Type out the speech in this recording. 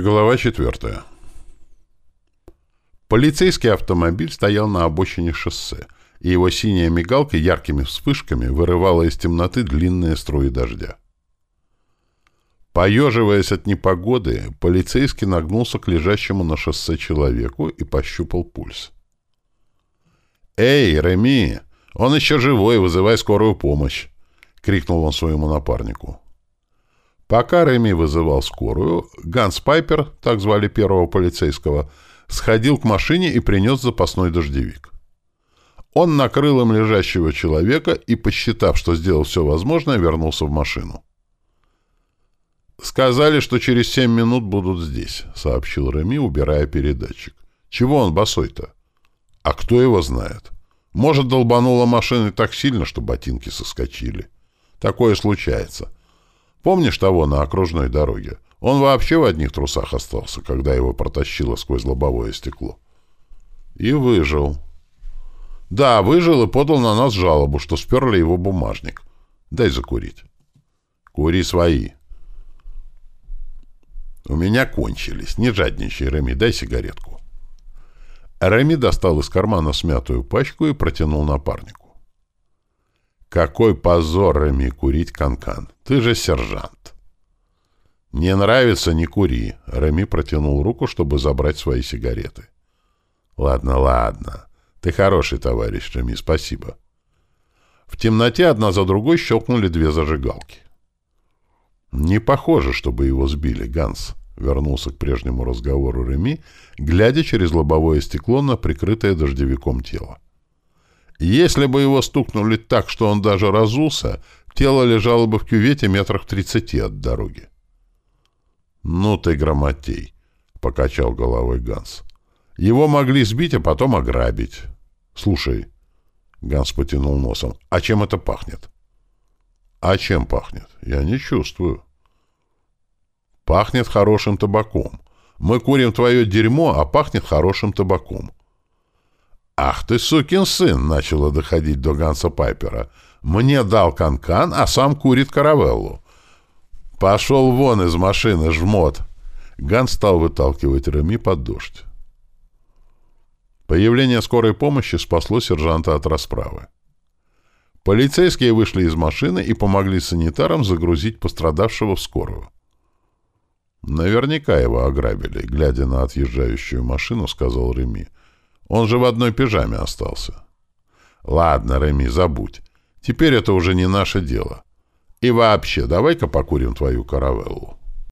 Глава четвертая. Полицейский автомобиль стоял на обочине шоссе, и его синяя мигалка яркими вспышками вырывала из темноты длинные струи дождя. Поеживаясь от непогоды, полицейский нагнулся к лежащему на шоссе человеку и пощупал пульс. «Эй, Реми! Он еще живой, вызывай скорую помощь!» — крикнул он своему напарнику. Пока Реми вызывал скорую, Ганс Пайпер, так звали первого полицейского, сходил к машине и принес запасной дождевик. Он накрыл им лежащего человека и, посчитав, что сделал все возможное, вернулся в машину. «Сказали, что через семь минут будут здесь», — сообщил Реми, убирая передатчик. «Чего он босой-то?» «А кто его знает? Может, долбанула машиной так сильно, что ботинки соскочили. Такое случается. Помнишь того на окружной дороге? Он вообще в одних трусах остался, когда его протащило сквозь лобовое стекло. И выжил. Да, выжил и подал на нас жалобу, что сперли его бумажник. Дай закурить. Кури свои. У меня кончились. Не жадничай, Реми, дай сигаретку. Реми достал из кармана смятую пачку и протянул напарнику. Какой позор, Реми, курить канкан. -кан. Ты же сержант. Не нравится, не кури. Реми протянул руку, чтобы забрать свои сигареты. Ладно, ладно. Ты хороший товарищ, Реми, спасибо. В темноте одна за другой щелкнули две зажигалки. Не похоже, чтобы его сбили, Ганс. Вернулся к прежнему разговору Реми, глядя через лобовое стекло на прикрытое дождевиком тело. Если бы его стукнули так, что он даже разулся, тело лежало бы в кювете метрах тридцати от дороги. «Ну ты, грамотей!» — покачал головой Ганс. «Его могли сбить, а потом ограбить. Слушай...» — Ганс потянул носом. «А чем это пахнет?» «А чем пахнет? Я не чувствую». «Пахнет хорошим табаком. Мы курим твое дерьмо, а пахнет хорошим табаком. «Ах ты, сукин сын!» — начало доходить до Ганса Пайпера. «Мне дал канкан, -кан, а сам курит каравеллу». «Пошел вон из машины, жмот!» Ганс стал выталкивать Реми под дождь. Появление скорой помощи спасло сержанта от расправы. Полицейские вышли из машины и помогли санитарам загрузить пострадавшего в скорую. «Наверняка его ограбили», — глядя на отъезжающую машину, сказал Реми. Он же в одной пижаме остался. Ладно, Реми, забудь. Теперь это уже не наше дело. И вообще, давай-ка покурим твою каравеллу.